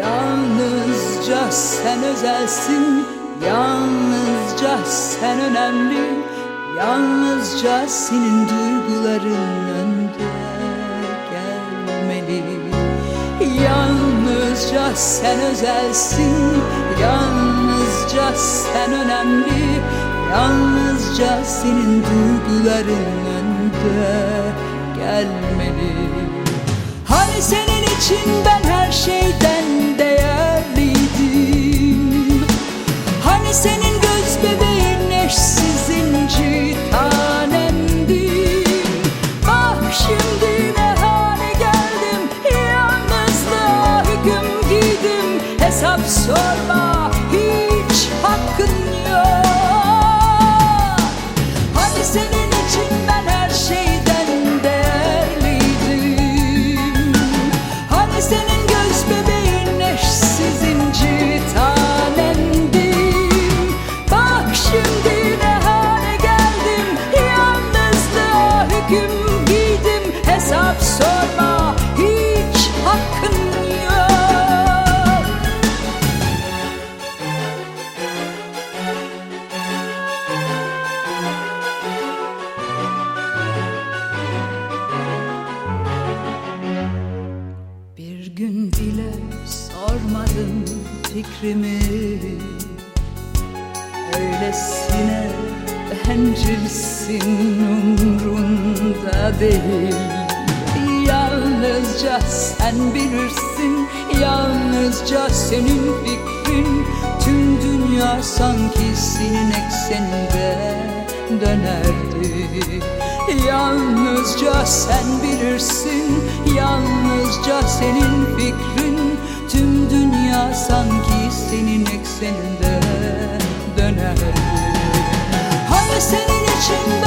Yalnızca sen özelsin Yalnızca sen önemli Yalnızca senin duyguların önde gelmeli. Yalnızca sen özelsin Yalnızca sen önemli Yalnızca senin duyguların önde gelmeli. Hani senin için senin göz bebeğin eşsiz inci tanemdim Bak şimdi ne hale geldim? Yalnızlığa hüküm giydim Hesap sorma fikrimi. Öylesine bencilsin umrunda değil. Yalnızca sen bilirsin Yalnızca senin fikrin. Tüm dünya sanki senin ekseninde dönerdi. Yalnızca sen bilirsin Yalnızca senin fikrin Tüm dünya sanki senin ekseninde dönerdi Hani senin için